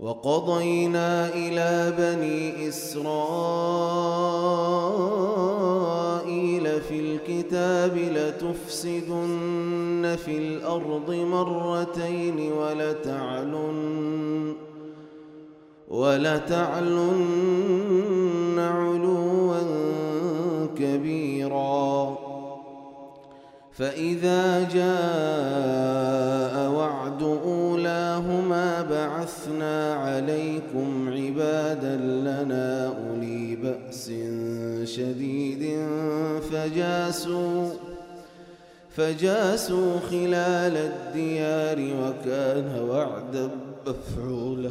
وقضينا إلى بني إسرائيل في الكتاب لتفسدن في الأرض مرتين ولتعلن ولتعلن علوا كبيرا. فإذا جاء وعد بعثنا عليكم عبادا لنا أولي بأس شديد فجاسوا فجاسوا خلال الديار وكان وعدا مفعولا.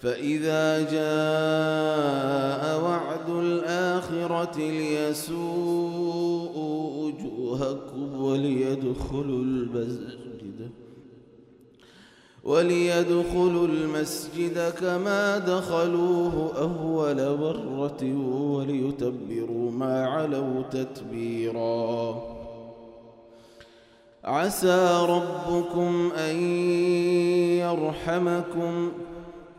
فإذا جاء وعد الآخرة ليسوءوا وجوهكم وليدخلوا المسجد وليدخلوا المسجد كما دخلوه أول مرة وليتبروا ما علوا تتبيرا. عسى ربكم أن يرحمكم.